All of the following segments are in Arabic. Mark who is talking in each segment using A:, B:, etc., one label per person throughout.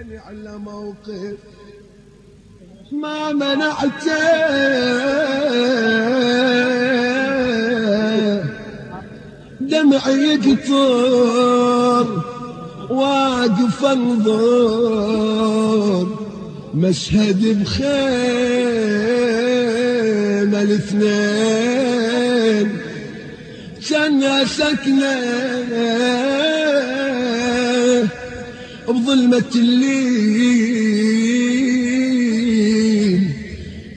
A: عيني على موقف ما منعته دمعي يقطر واقف انظر. مشهد بخيمة الاثنين كان سكنة بظلمة الليل.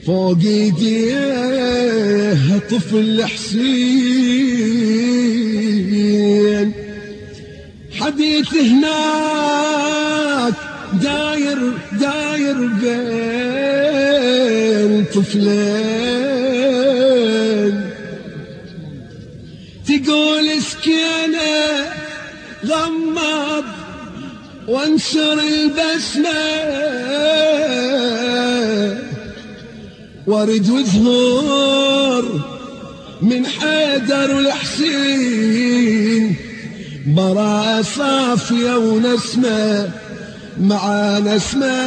A: فوق ايديه طفل حسين. حديث هناك داير داير بين طفلين. تقول سكينة غمض وانشر البسمة ورد وزهور من حيدر والحسين براءة صافية ونسمة مع نسمة.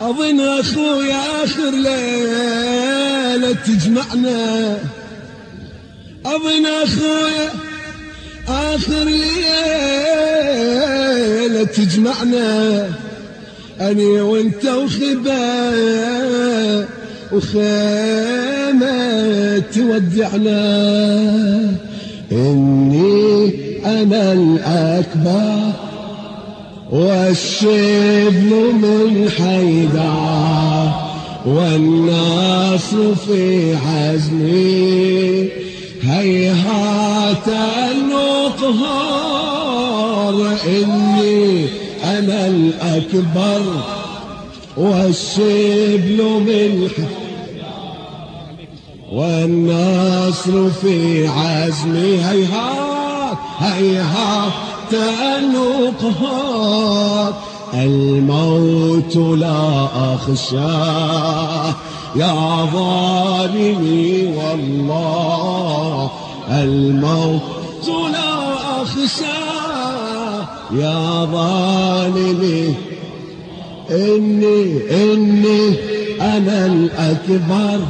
A: أظن أخويا آخر ليلة تجمعنا. أظن أخويا آخر ليلة تجمعنا. أني وأنت وخبا وخيمة تودعنا. إني أنا الأكبر والشبل من حيدر والنصر في حزني. هيهات النقهار إني أنا الأكبر والشبل حيدر والنصر في عزمي هيهات هيهات تنقهات الموت لا أخشاه. يا ظالمي والله الموت لا أخشاه يا ظالمي إني إني أنا الأكبر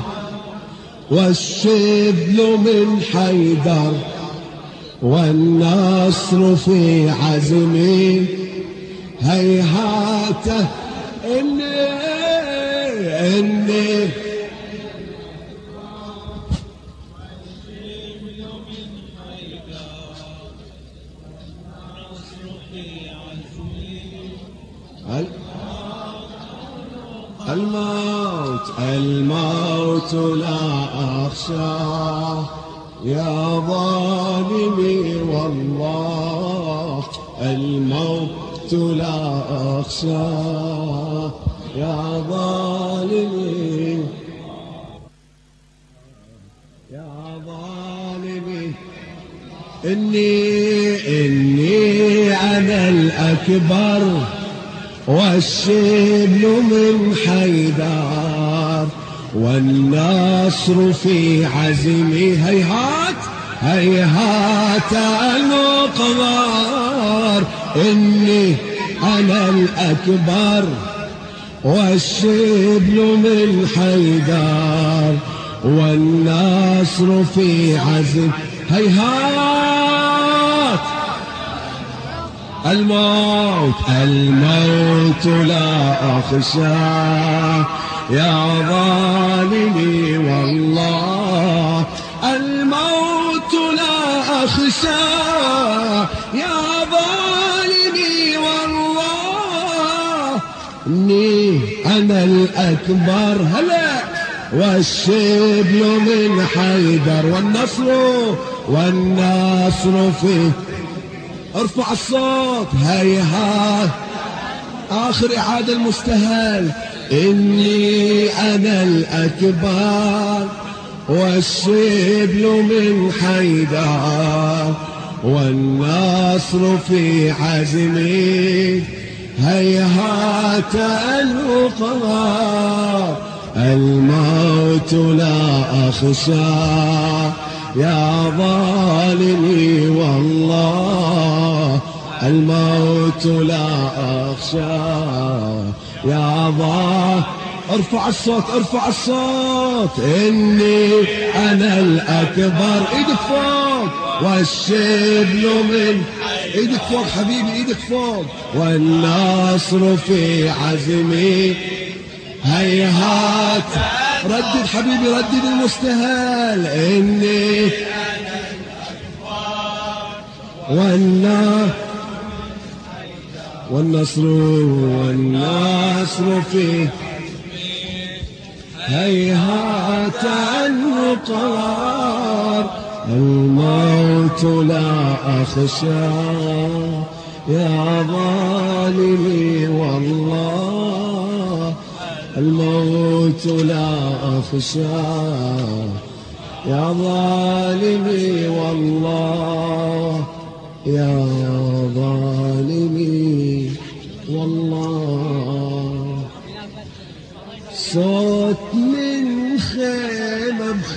A: والشبل من حيدر والنصر في عزمي. هيهات إني إني الموت الموت لا أخشاه يا ظالمي والله الموت لا أخشاه يا ظالمي يا ظالمي إني إني أنا الأكبر والشبل من حيدر والنصر في عزمي هيهات هيهات المقدار إني أنا الأكبر والشبل من حيدر والنصر في عزم. هيهات الموت الموت لا أخشاه يا ظالمي والله الموت لا أخشاه إني أنا الأكبر هلا والشبل من حيدر والنصر والنصر فيه ارفع الصوت هيها آخر إعادة المستهل إني أنا الأكبر والشبل من حيدر والنصر في عزمي. هيهات الوقار الموت لا أخشى. يا ظالمي والله الموت لا أخشى. يا ضا ارفع الصوت ارفع الصوت. إني أنا الأكبر. إيدك فوق. والشبل من إيدك فوق حبيبي إيدك فوق. والنصر في عزمي. هيهات. ردد حبيبي ردد المستهل. إني والنار والنصر والنصر فيه هيهات النقار الموت لا أخشى. يا ظالمي والله الموت لا أخشى. يا ظالمي والله يا ظالمي والله. صوت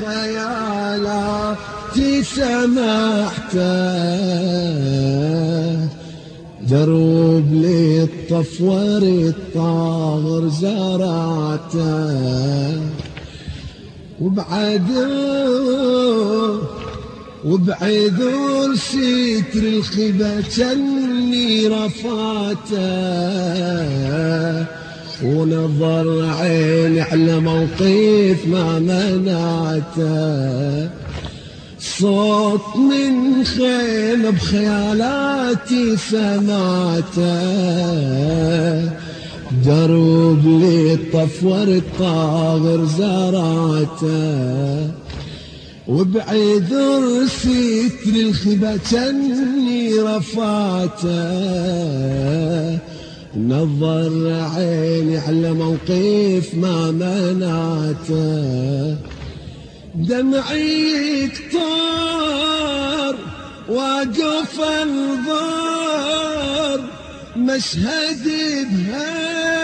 A: خيمة بخيالاتي سمعته دروب للطفور الطاغر زرعته وبعده وبعذر ستر الخبا جني رفاته. ونظر عيني على موقف ما منعته. صوت من خيل بخيالاتي سمعته. درب لي الطفور الطاغر زرعته. وبعذر ستر الخبا جني رفعته. نظر عيني على موقف ما منعته. دمعي كتار واقف انظر مشهد بهالخيمة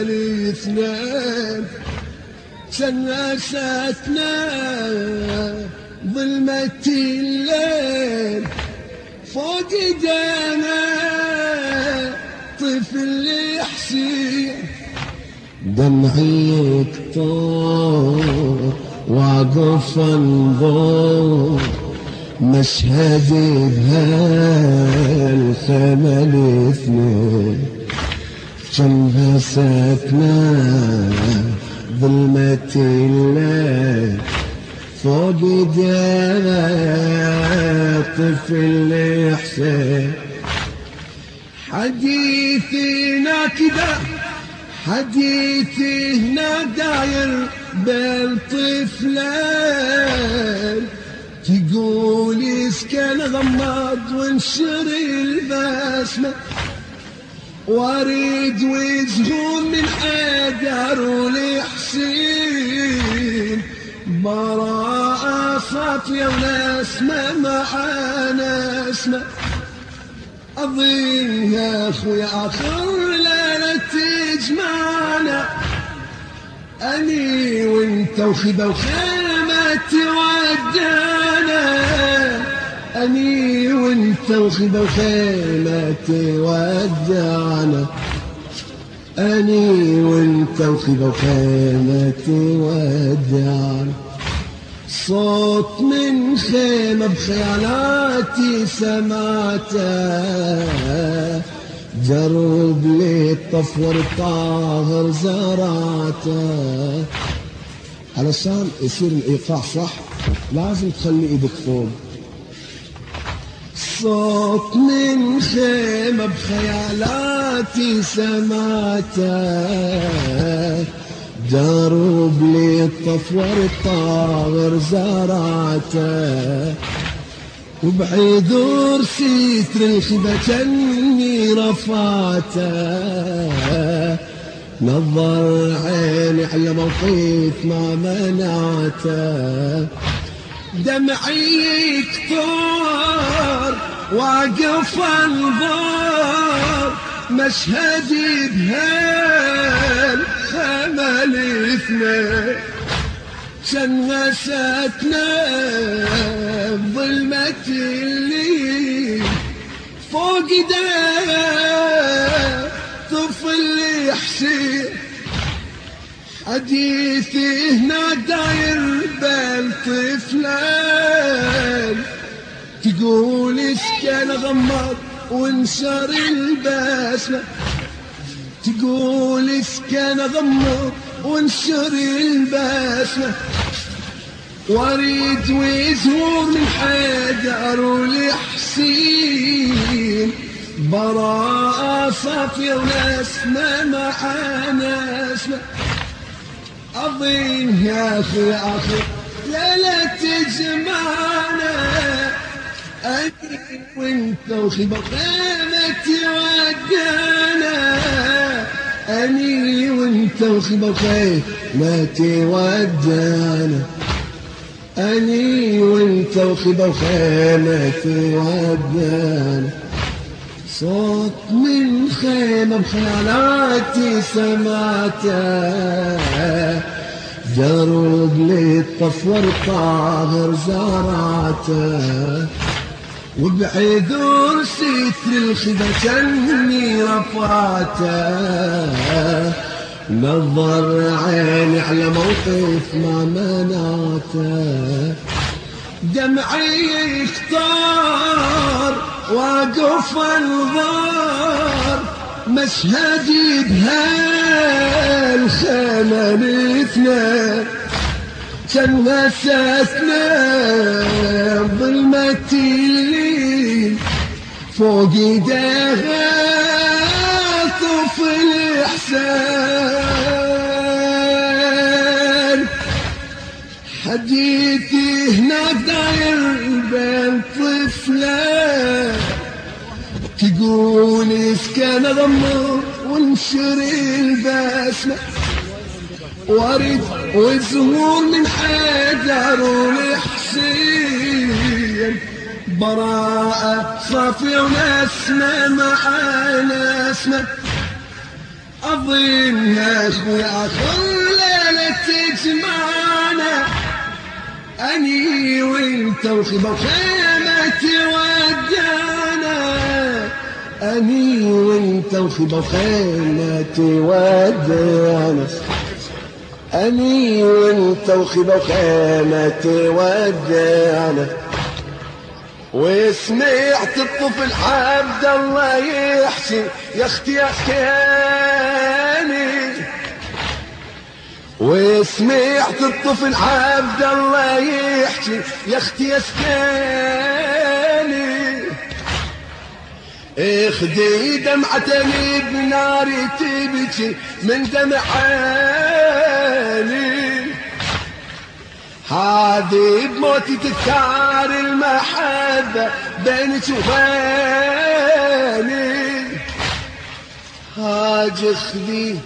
A: الاثنين. شنستنا ظلمة الليل. فوق ايدينا طفل يحسين. دمعي كتار واقف انظر مشهد بهالخيمة الاثنين جنبها ساكنة ظلمة الليل. فوق ايدينا طفل يحسين حديثنا كذا حديثي هنا داير بين طفلين. تقول اسكن غمض وانشر البسمة. وأريد وجههم من حيدر ولحسين. براءة صافية ونسمة معانا أسمة. أظن يا أخوي آخر ليلة تجمعنا أني وإنت وخبا وخيمة تودانا أني وإنت وخبا وخيمة تودانا أني وإنت وخبا وخيمة تودانا صوت من خيمة بخيالاتي سمعته جرب لي الطفور الطاهر زراته علشان يصير الإيقاع صح لازم تخلي إيدك فوق. صوت من خيمة بخيالاتي سمعته درب لي الطفور الطاغر زرعته وبعيدور ستر الخبا جني رفعته نظر عيني على موقف ما منعته دمعي كتار واقف أنظر مشهدي بهال خمل اثنين. شنستنا بظلمة الليل فوق ده طفل يحشي. حديثي هنا داير بين طفلين تقول اسكن غمض وانشر البسمة. تقول اسكن غمض وانشر البسمة. وأريد ويزور من حيدر ولحسين براءة صافية ونسمة معانا اسمه عظيم يا أخي يا أخي لا لا تجمعنا. أنا وأنت وخي بقامتي ودانا أني وأنت وخي بقامتي ودانا أني وأنت وخي بقامتي ودانا صوت من خيمة بخيالاتي سمعته. جرب للطفور طاهر زرعته وبعذر ستر الخدة كني رفعته. نظر عيني على موقف ما منعته. دمعي اختار وأقف انظار مشهدي بهالخيمة مساسنا ظلمة الليل فوق إيديها طفل حسين. حديثي هناك داير بين طفلين تقول اسكن غمر وانشر البسمة. وارد وزهور من حجر ولحسين. براءة صافية ونسمة مع نسمة أظن يا أخوي آخر ليلة تجمعنا. أني وأنت وخبا خيمتي ودانا أني وأنت وخبا خيمتي ودانا أني وأنت وخبا خيمتي ودانا وسمعت الطفل عبد الله يحكي يا أختي يا وسمعت الطفل عبد الله يحكي يا أختي يا سكاني إخدي دمعتني بناري تبكي من دمع هذه بموتي تذكار المحبة بينك وبيني. هاج اخذي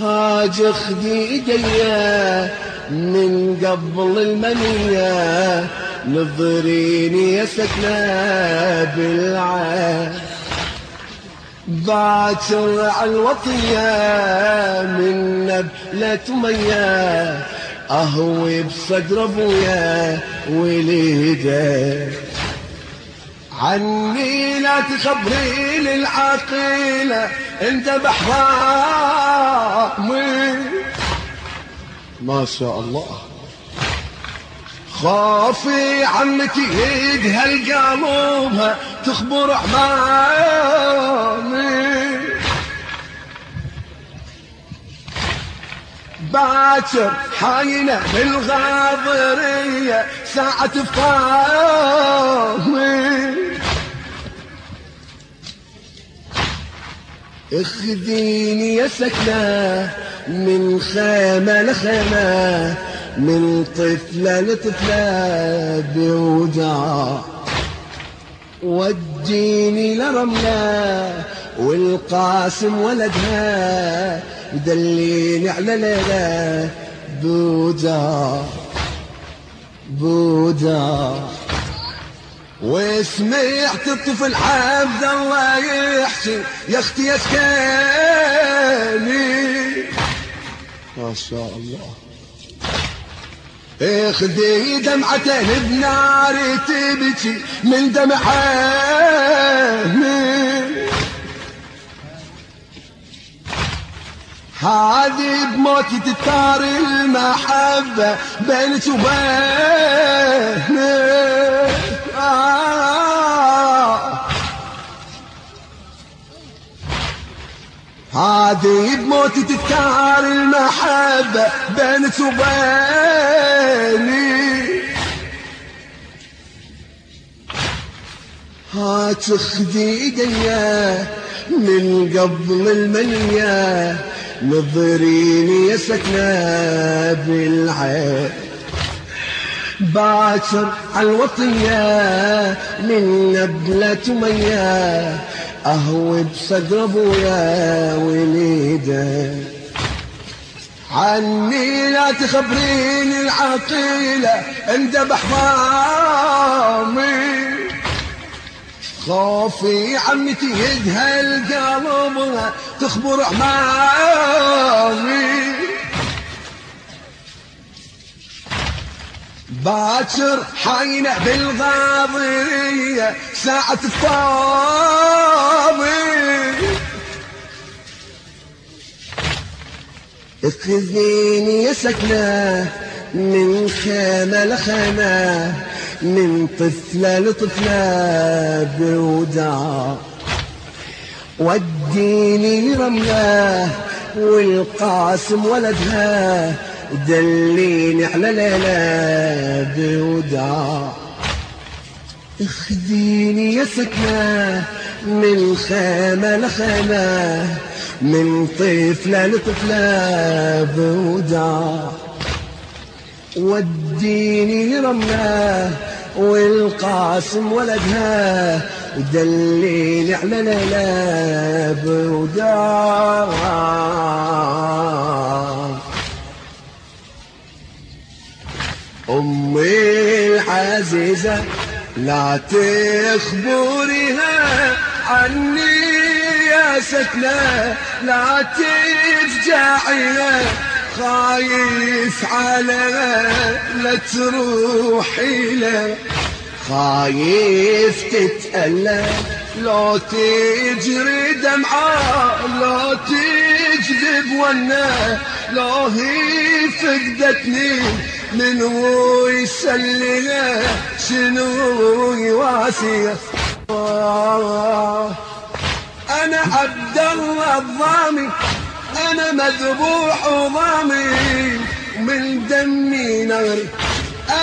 A: هاج اخذي ايديا من قبل المنية. نظريني يا سكنة بالعين. باكر على الوطية من نبلة مية. أهوي بصدر أبويا وليده عني لا تخبرين العقيلة انت بحرامي. ما شاء الله. خافي عنك يدها القلوبها تخبر عمامي. باكر حاينة بالغاضرية ساعة فامي اخذيني يا سكنة من خيمة لخيمة من طفلة لطفلة بوجع. وديني لرملة والقاسم ولدها دليني على ليلة. بوجع بوجع وسمعت الطفل عبد الله يحكي يا أختي يا ما شاء الله. اخدي دمعته بنار تبكي من دمعه هذه بموتي تتار المحبة بينك وبيني هذه بموتي تتار المحبة بينك وبيني. هات إيديا من قبل المنيه نظريني يا سكنة بالعين. باكر عالوطية من نبلة مية أهوي بصدر أبويا وليدة. عني لا تخبريني العقيلة اندبح ضامي خوفي عمتي يدها القلب تخبر عمامي باكر حينه بالغاضية ساعة الطابي اخذيني يا سكنة من خيمة لخيمة من طفلة لطفلة بوداع وديني رملة والقاسم ولدها دليني على ليلة بوداع اخديني يا سكنة من خيمة لخيمة من طفلة لطفلة بوداع وديني رماه والقاسم ولدها دليني على الالاب ودار أمي العزيزة لا تخبريها عني. يا سكنه لا تفجعيها خايف على لا تروحي له. خايف تتألم لو تجري دمعة لو تجذب ونا لو هي فقدتني. من هو يسليها شنو يواسيه أنا عبد الله الضامي. أنا مذبوح وضامي من دمي نغري.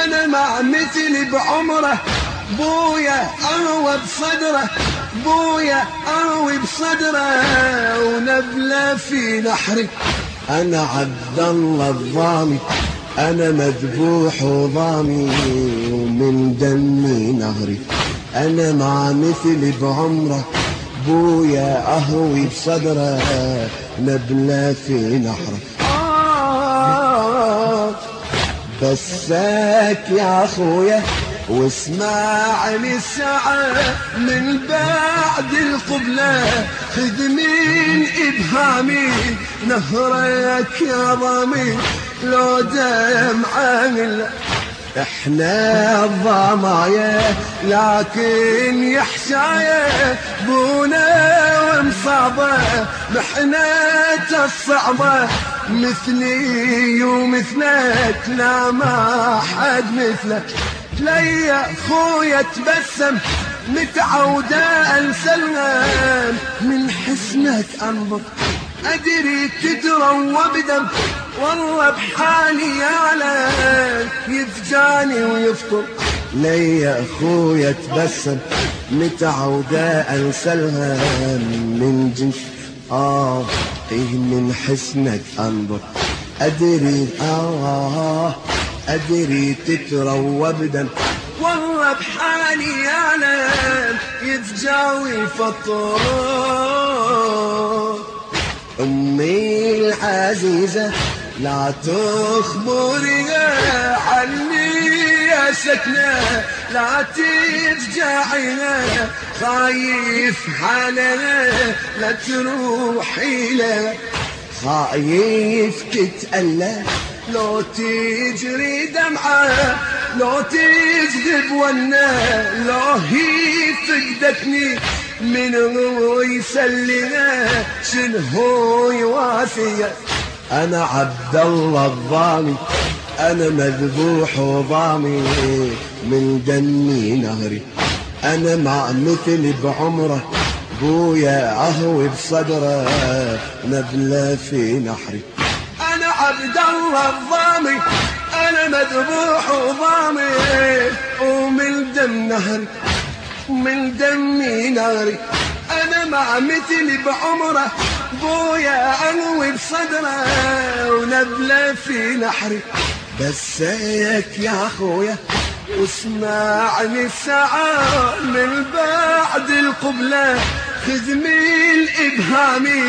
A: أنا مع مثلي بعمره. بويا أروى بصدره. بويا اروي بصدره. ونبله في نحري. أنا عبد الله الضامي. أنا مذبوح وضامي ومن دمي نهري أنا مع مثلي بعمره. بويا أهوي بصدره نبلة في نحره. آه بساك يا أخويا واسمعني الساعة من بعد القبلة خذ من إبهامي نهرك يا ضمي لو دمعة إحنا الضمايا لكن يا حشاية بونا ومصابة محنة الصعبة. مثلي ومثلك لا ما حد مثلك. ليا خويا تبسم متعودة أنسلم. من حسنك أنظر أدري تدرى وبدم. والله بحالي يعلم يفجاني ويفطر. ليا أخويا تبسم متعودة أنسلها من جنس؟ آه إيه من حسنك أنظر. أدري آه أدري تتروى بدم والله بحالي يعلم يتجاوي فطور أمي العزيزة لا تخبري عني يا سكنة لا تفجعينا خايف علينا لا تروحي له خايف تتألى. لو تجري دمعة لو تجذب ونا لو هي فقدتني من هو يسلنا شنو يواسيه أنا عبد الله الضامي أنا مذبوح وضامي من دمي نهري. أنا مع مثل بعمرة بويا أهوي بصدرة نبلة في نحري. أنا عبد الله الضامي أنا مذبوح وضامي ومن دم نهري من دمي ناري مع مثلي بعمره بويا أنوي بصدره ونبلة في نحري. بس هيك يا أخويا واسمعني ساعة من بعد القبلة. خذ من ابهامي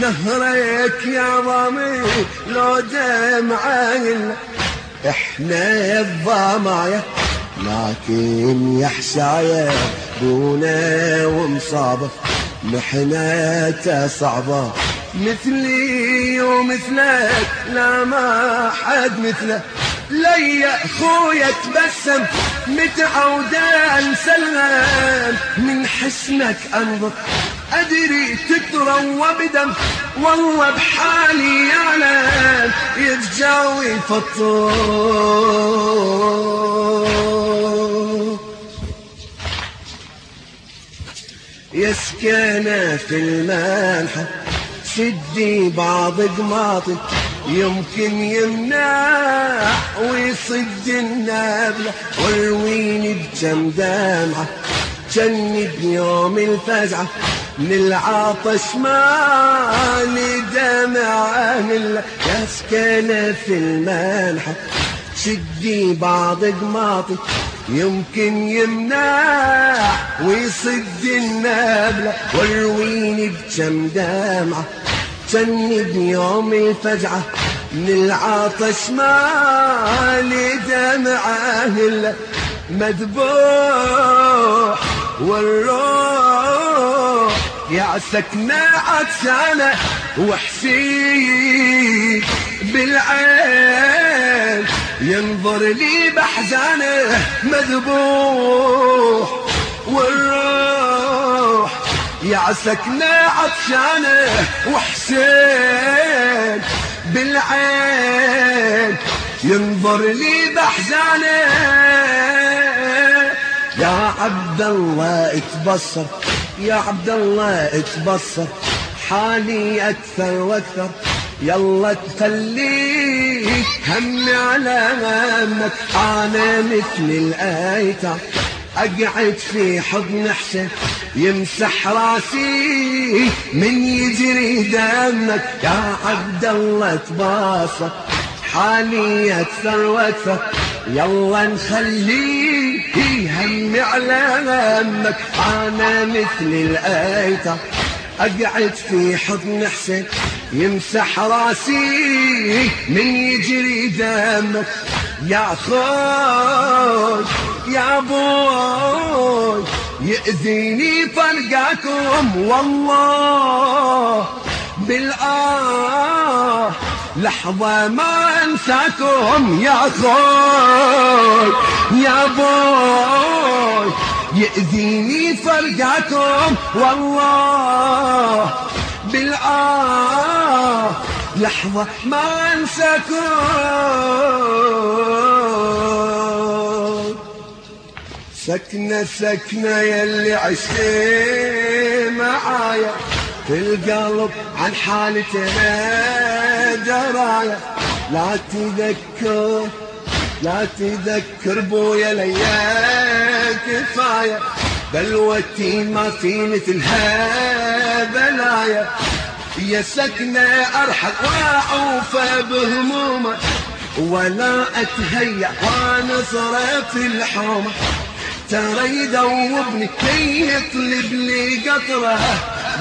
A: نهرك يا ضامي لو دمعة إحنا الضمايا لكن يا حشاية دونا ومصابة. محنته صعبة. مثلي ومثلك لا ما حد مثله. لي اخويا تبسم متعودة أنسلم؟ من حسنك أنظر. أدري تتروى بدم والله بحالي يعلم. يتجاوي فطور يسكن في المنحة شدي بعض قماطي يمكن يمنع ويصد النبلة والويني بجم دمعة جني بيوم الفزعة. من العطش ما دمعة من يسكن في المنحة شدي بعض قماطي يمكن يمنع ويصد النبلة والويني بجم دمعة جني بيوم الفجعة. من العطش ما دمعة إلا مذبوح. والروح يا سكنة عطشانة وحسين بالعين. ينظر لي بحزانه مذبوح والروح يا سكنة عطشانه وحسين بالعين ينظر لي بحزانه. يا عبد الله اتبصر يا عبد الله اتبصر حالي أكثر وأكثر. يلا تخليك همي على همك. أنا مثل الايتام أقعد في حضن حسين يمسح راسي من يجري دمك. يا عبد الله تباصر حالي أكثر وأكثر يلا نخليه همي على همك. أنا مثل الايتام أقعد في حضن حسين يمسح راسي من يجري دمك. يا خوي يا بوي يأذيني فرقاكم والله. بالآه لحظة ما أنساكم. يا خوي يا بوي يأذيني فرقاكم والله بالآه لحظة ما أنساكم. سكنة سكنة يلي عشتي معايا. في القلب عن حالتنا درايا لا تذكر لا تذكر بويا ليا كفاية بلوتي ما في مثلها بلايا. يا سكنة أرحل وأعوف بهمومة ولا أتهيأ وأنا صرف الحومة. ترى يدوبني كي يطلب لي قطرة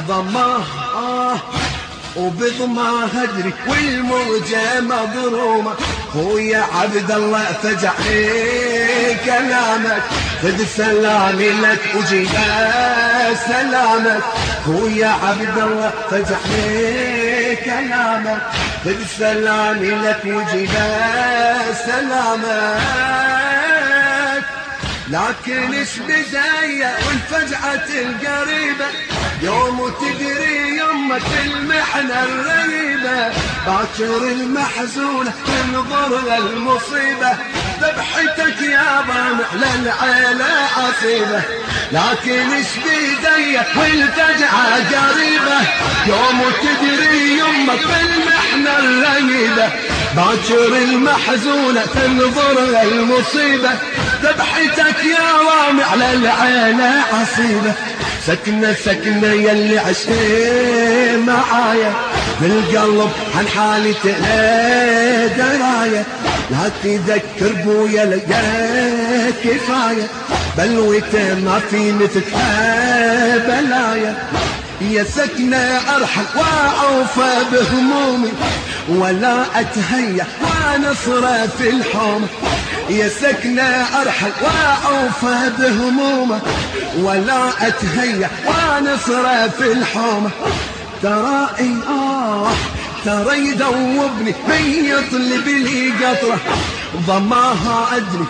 A: ضماه آه. وبضما هدري والموجة مضرومة خويا عبد الله فجع لي كلامك خذ سلامي لك وجيب سلامك. خويا عبد الله فجع لي كلامه خذ سلامي لك وجبه سلامك. لكن إيش بداية؟ والفجعة القريبة. يوم تدري يمك المحنة الرهيبة باكر المحزونة تنظر للمصيبة. ذبحتك يا ضامع للعيلة عصيبة لكن إيش بيدي والفجعة قريبة. يوم تدري يمك بالمحنة الرهيبة باكر المحزونة تنظر للمصيبة. ذبحتك يا ضامع للعيلة عصيبة سكنة سكنة يلي عشتي معايا. بالقلب عن حالي دراية لا تذكر بويا لقى كفاية بلوته ما في مثلها بلايا يا سكنة أرحل وأوفى بهمومي ولا أتهيأ ونصرة في الحوم. يا سكنة أرحل وأوفى بهمومه ولا أتهيأ ونصرة في الحوم. ترى آه ترى يذوبني من يطلب لي قطرة ضماها أدري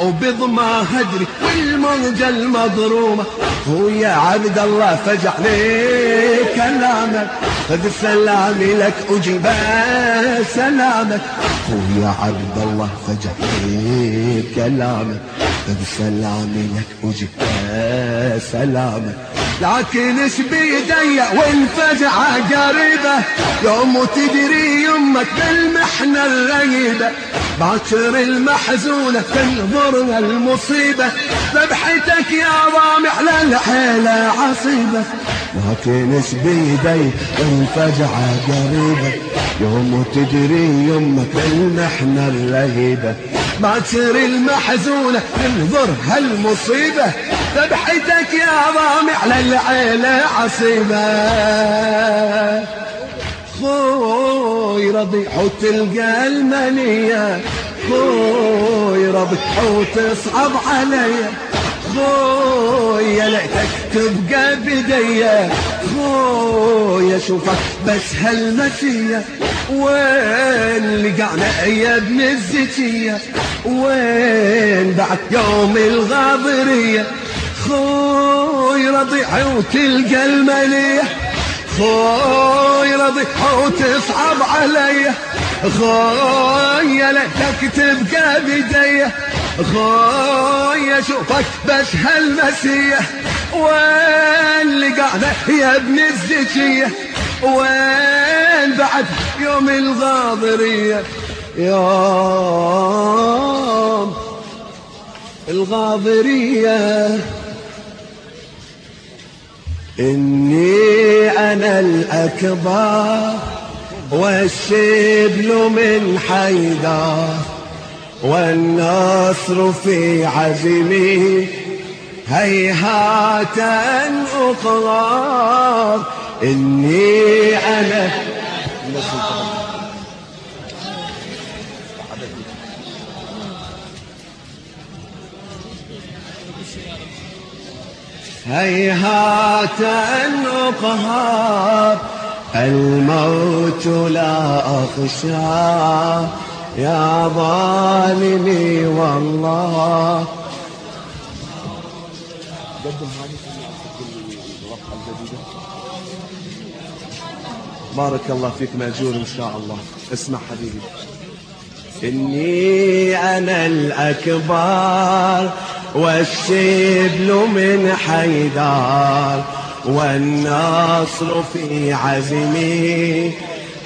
A: وبضما هدري والموجة المضرومة ويا عبد الله فجع لي كلامك خذ سلامي لك أجيب سلامك. ويا عبد الله فجع لي كلامك خذ سلامي لك أجيب سلامك. لكن إيش بيدي والفجعة قريبة. يوم تدري يمك بالمحنة الرهيبة. باكر المحزونة تنظر المصيبة ذبحتك يا ضامع للحيلة عصيبة. لكن إيش بيدي والفجعة قريبة. يوم تدري يمك بالمحنة الرهيبة باكر المحزونة تنظر هالمصيبة. ذبحتك يا ضامع للعيلة عصيبة. خوي رضيع وتلقى المنية. خوي رضيع وتصعب علي خوي يا ليتك تبقى بدية. خوي اشوفك بس هالمشية وين لقعنا يا ابن الزكية؟ وين بعد يوم الغاضرية خوي رضيع وتلقى المنية خوي رضيع وتصعب علي خوي يا ليتك تبقى بدي خوي أشوفك بس هالمسية. وين لقعنا يا ابن الزكية؟ وين بعد يوم الغاضرية؟ يوم الغاضرية. إني أنا الأكبر والشبل من حيدر. والنصر في عزمي. هيهات أن أقرار إني أنا. هيهات أن أقهر. الموت لا أخشى. يا ظالمي والله. بارك الله فيك مأجور إن شاء الله. اسمع حبيبي. إني أنا الأكبر والشبل من حيدر والنصر في عزمي.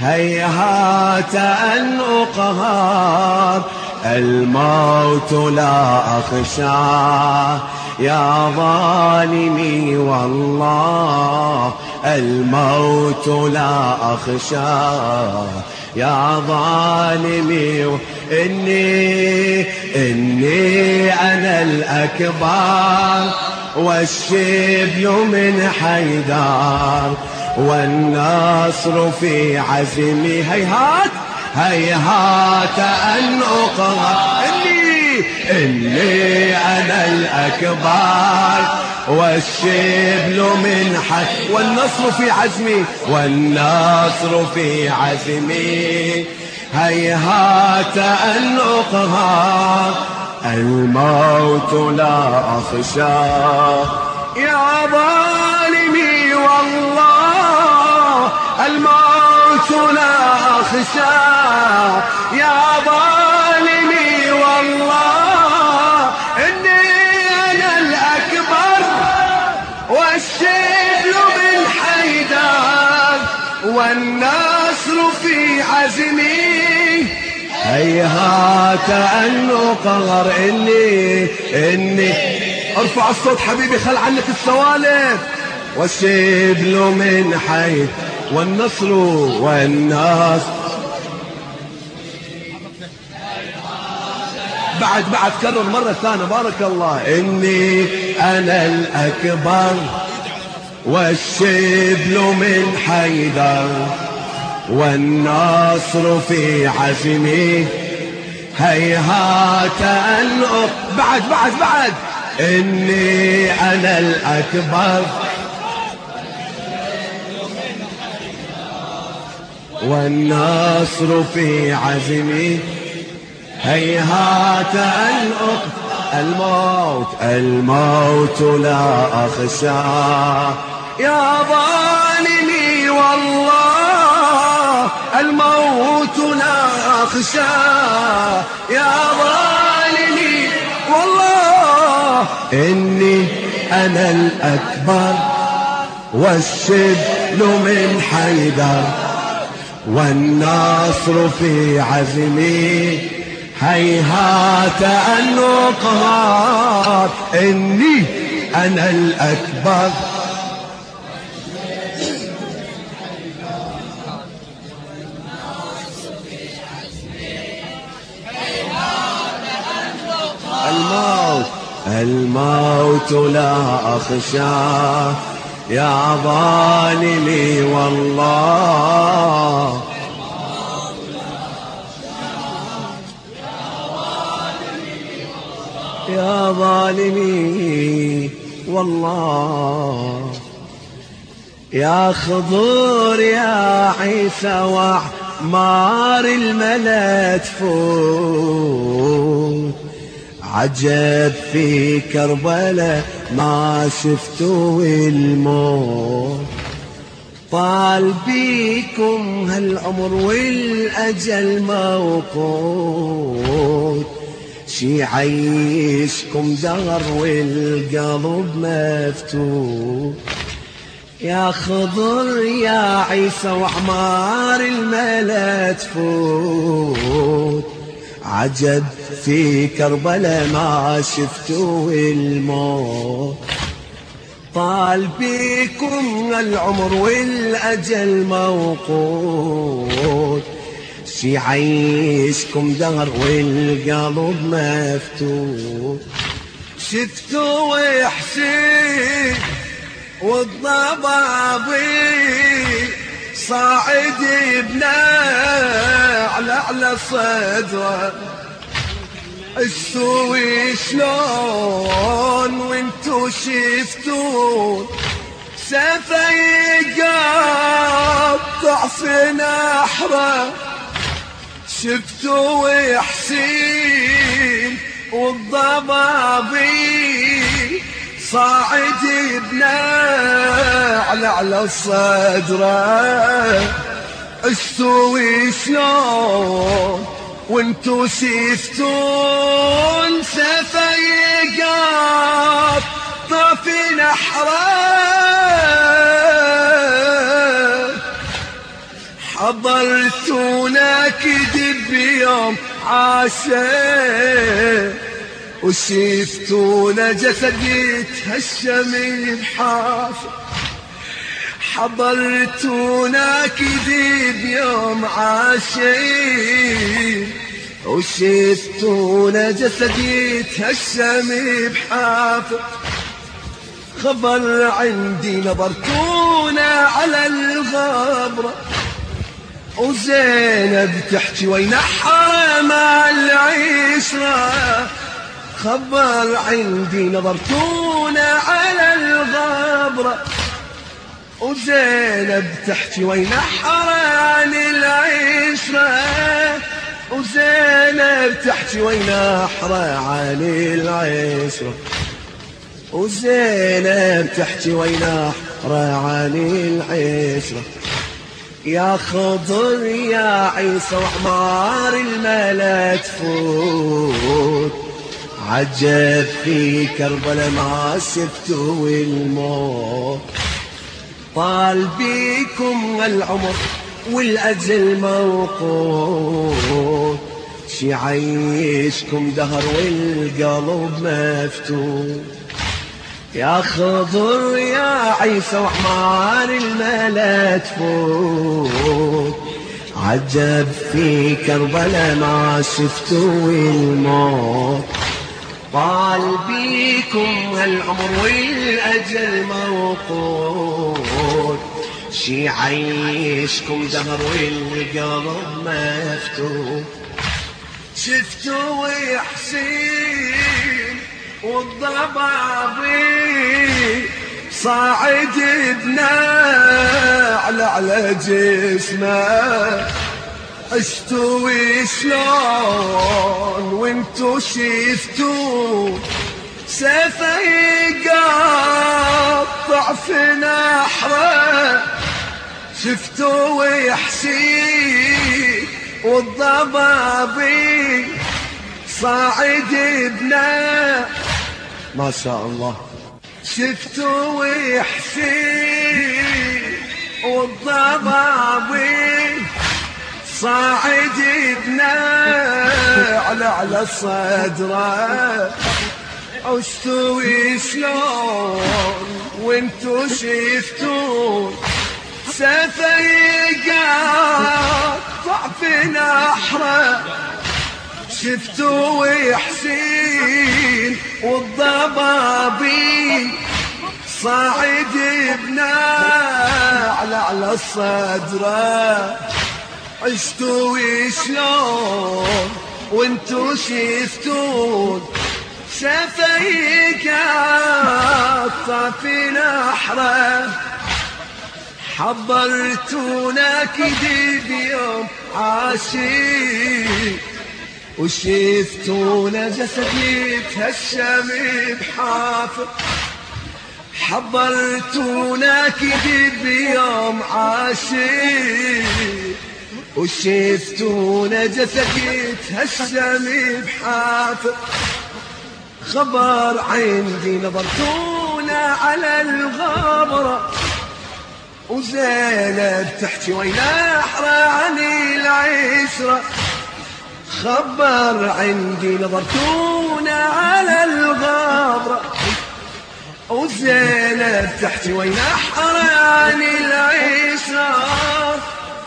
A: هيهات أن أقهر. الموت لا أخشى. يا ظالمي والله الموت لا أخشى. يا ظالمي إني إني أنا الأكبر والشبل من حيدر. والنصر في عزمي هيهات هيهات أن أقهر إني إني أنا الأكبر والشبل من حي والنصر في عزمي والنصر في عزمي هيهات أن أقهر الموت لا أخشى. يا ظالمي والله الموت لا أخشى يا ظالمي والله إني أنا الأكبر والشبل بالحيدر والنصر في عزمي. هيهات أن قهر إني إني. ارفع الصوت حبيبي خل عنك السوالف. والشبل من حي والنصر والنصر بعد بعد كرر مرة ثانية بارك الله إني أنا الأكبر والشبل من حيدر والنصر في عزمي. هيهات أن بعد بعد بعد. إني أنا الأكبر والنصر في عزمي. هيهات أن الموت الموت لا أخشى. يا ظالمي والله الموت لا أخشى. يا ظالمي والله إني أنا الأكبر والشبل من حيدر. والنصر في عزمي. هيهات أن أقهر إني أنا الأكبر. الموت. الموت لا أخشاه يا ظالمي والله. يا ظالمي والله. يا خضور يا عيسى وعمار الملا تفوت عجب في كربلاء ما شفتوا الموت طال بيكم هالعمر والأجل موقوت. شي عيشكم دار والقلب مفتوح. يا خضر يا عيسى وعمار الملا تفوت. عجب في كربلاء ما شفتوا الموت طال بيكم العمر والأجل موقوت. عيشكم دهر والقلب مفتوح. شفتوا وحسين والضبابي صاعد ابنه على على صدره. السوي شلون وانتو شفتون؟ سفا يقطع في نحره شفتوا حسين والضبابي صاعد ابنه على صدره استوي شلون وانتو شفتون؟ سفيقات طفي نحره حضرتونا كذب يوم عاشر وشفتونا جسد يتهشم بحافر حضرتونا كذب يوم عاشر وشفتونا جسد يتهشم بحافر خبر عندي نظرتونا على الغبره وزينب تحكي وين حرم العشرة. خبر عندي نظرتون طلعونا على الغبرة. وزينب تحكي وين عن العشرة. وزينب تحكي وين عن العشرة. وزينب تحكي وين عن العشرة. يا خضر يا عيسى وعمار الملا تفوت عجب في كربلاء ما سبتوا الموت طال بيكم العمر والأجل موقوت. شي عيشكم دهر والقلب مفتوح يا خضر يا عيسى وحمار الملا تفوت عجب في كربلاء ما شفتوا الموت طال بيكم هالعمر والأجل موقوت. شي عيشكم دهر والقلب مفتوح. شفتوا حسين والضبابي صاعد بناع على جسمه. استوي شلون وانتو شفتو سيفه يقطع في نحره. شفتو ويحسين والضبابي صاعد بنا ما شاء الله. شفتو ويحسين والضبابي صاعد بنا على على صدره. أستوي شلون وانتو سيفه يقطع في نحره شفتوا ويحسين والضبابي صاعد بنا على على الصدرة. عشتوا شلون وانتو شفتون؟ شفايك في نحره حضرتونا كذب يوم عاشق وشفتونا جسد يتهشم بحافر. حضرتونا كذب يوم عاشق وشفتونا جسد يتهشم بحافر. خبر عندي نظرتونا على الغبرة وزينب تحكي أحرى عن العشرة. خبر عندي نظرتونا على الغابرة وزينب تحتي وين عن العشرة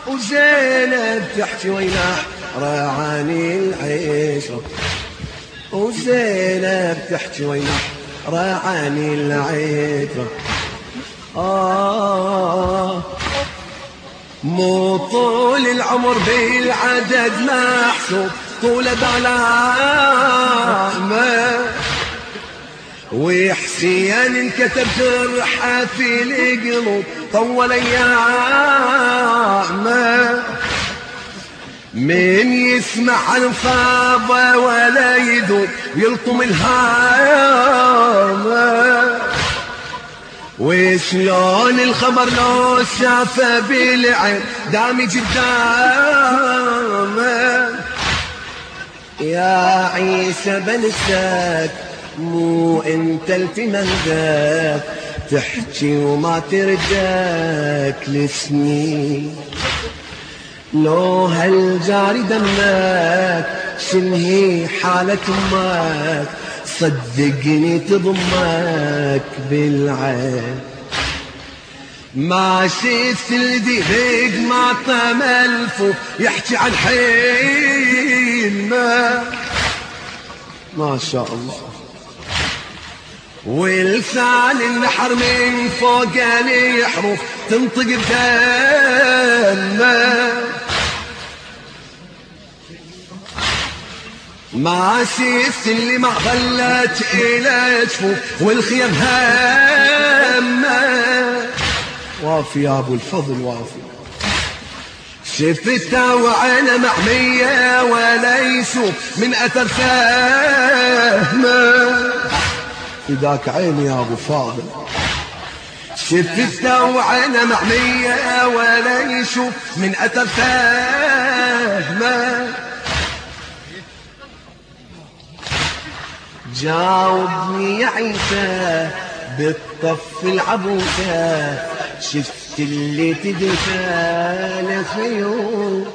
A: وزينب تحتي وين عن العشرة وزينب تحكي وين عن العشرة آه. مو طول العمر بالعدد محسوب طول ما وحسين انكتب جرحه في القلوب طول أيام من يسمع الفاضة ولا يذوب يلطم الهام وشلون الخبر لو شافه بالعين؟ دامي قدامه يا عيسى بنساك مو انت التمندك تحكي وما تردك لسنين. لو هالجاري دمك شنهي حالة أمك؟ صدقني تضمك بالعين. ما شفت الديك ما تملفو يحكي عن حين ما. ما شاء الله. ولسان النحر من فوق الحروف تنطق بدمه ما شفت اللي ما خلت إلى جفوف والخيم همه
B: وافي يا أبو الفضل وافي.
A: شفته وعينه محمية ولا يشوف من أثر سهمه
B: فداك عيني يا أبو فاضل.
A: شفته وعينه محمية ولا يشوف من أثر سهمه جاوبني يا عيسى بالطف العبوسة شفت اللي تدفى لخيوط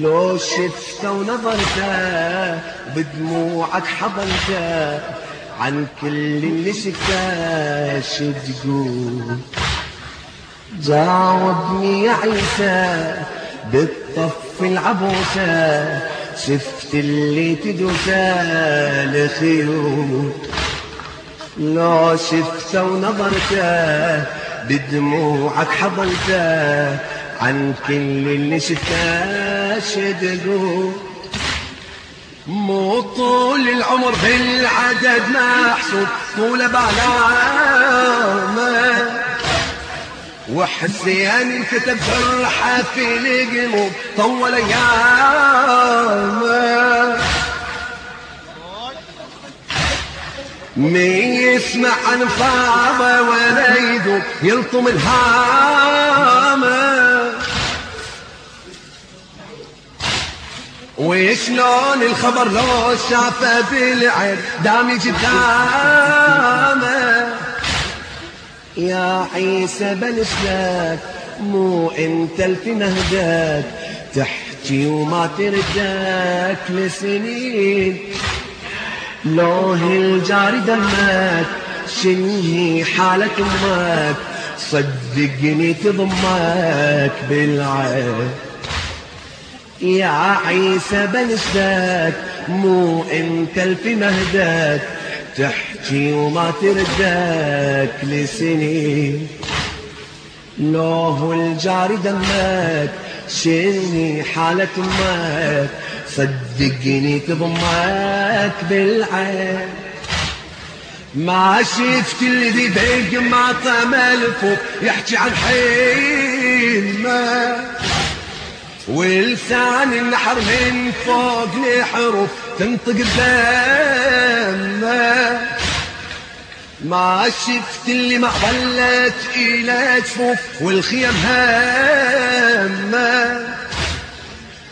A: لو شفته ونظرته بدموعك حضنته عن كل اللي شفته شو تقول جاوبني يا عيسى بالطف العبوسة شفت اللي تدوسه لخيوط. لو شفته ونظرته بدموعك حضنته عن كل اللي شفته شدقوا مو طول العمر بالعدد محسوب طول بعلامه وحسين انكتب فرحة في القلوب طول أيامه. مين يسمع عن فاضة ولا يذوب يلطم الهامة وشلون الخبر لو شافه بالعين دامي قدامه. يا عيسى بنسلك مو انت الفي مهدك تحكي وما تردك لسنين. لوه الجاري دمك شنهي حالة أمك. صدقني تضمك بالعين. يا عيسى بنسدك مو انت الفي مهدك تحكي وما تردك لسنين. لوه الجاري دمك شني حالة أمك. صدقني تضمك بالعين. ما شفت اللي بيق ما طمل فوق يحكي عن حلمه ولسان النحر من فوق لحروف تنطق الدم ما شفت اللي ما ظلت إلى جفوف والخيم همه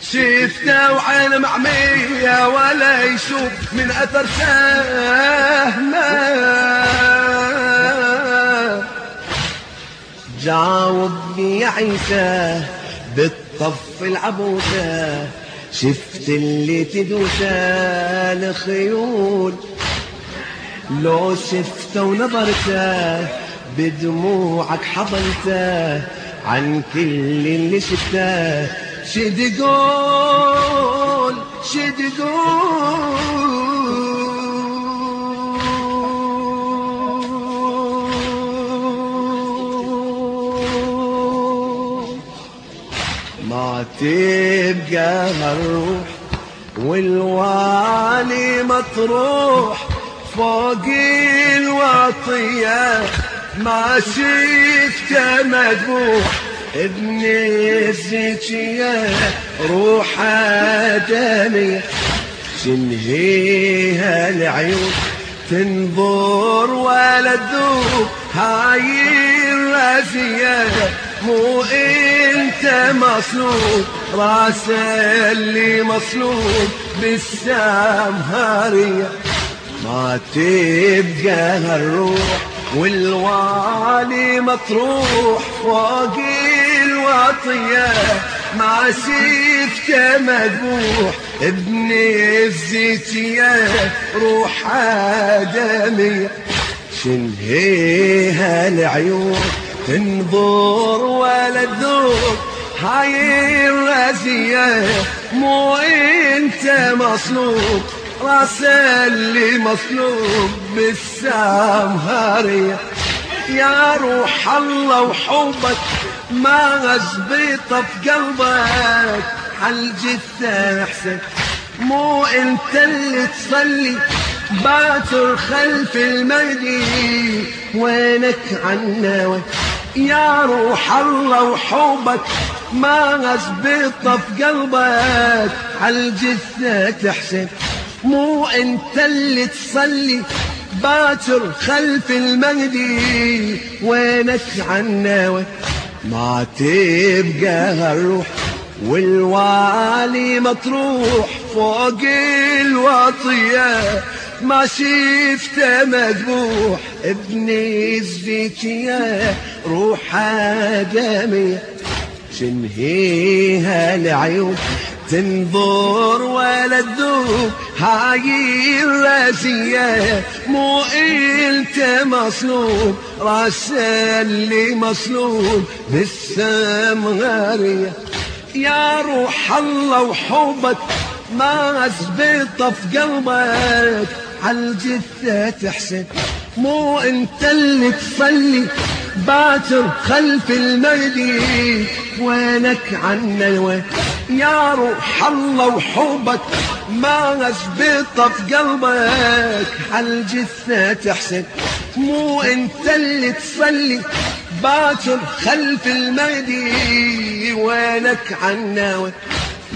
A: شفته وعين معمية ولا يشوف من أثر سهمة. جاوبني يا عيسى بالطف العبوسة شفت اللي تدوسه لخيول لو شفته ونظرته بدموعك حضنته عن كل اللي شفته شدقول شدقول تبقى هالروح والوالي مطروح فوق الوطية. ما شفته مذبوح ابن الزكية روح آدمية شنهيها العيون تنظر ولا تذوب هاي الرازية مو انت مصلوب راس اللي مصلوب بالسام هارية ما تبقى هالروح والوالي مطروح فوق الوطية. ما شفته مذبوح ابن الزيتية روح آدمية. شنهيها العيون تنظر ولا تذوق هاي الرازية مو انت مصلوب. راس اللي مصلوب بالسام هارية يا روح الله وحبك ما غزبيطة في قلبك. حل جثة احسن مو انت اللي تصلي. باتر خلف المهدي وينك عنا يا روح الله وحبك ما غزبط في قلبك عالجثة تحسن. مو انت اللي تصلي باكر خلف المهدي وينك عنا ما تبقى هالروح والوالي مطروح فوق الوطية. ما شفته مذبوح ابني الزكية روح آدمية شنهيها العيون. تنظر ولا تذوب هاي الراسية مو انت مصلوب رأس اللي مصلوب بالسم غارية يا روح الله وحبك ما زبط في قلبك. عالجثة تحسن مو انت اللي تصلي باكر خلف المهدي وينك عنا الوين يا روح الله وحبك ما زبط في قلبك. عالجثة تحسن مو انت اللي تصلي باكر خلف المهدي وينك عنا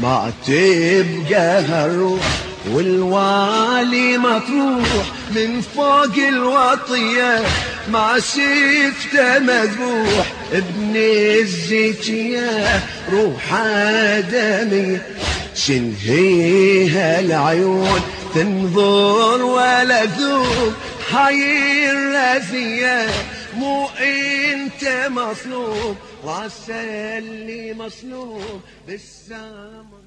A: ما تبقى هالروح. والوالي مطروح من فوق الوطية ما شفته مذبوح ابن الزكية روح آدمية شنهيها العيون تنظر ولا ذوب هاي الرازية مو انت مصلوب راس اللي مصلوب بالسما.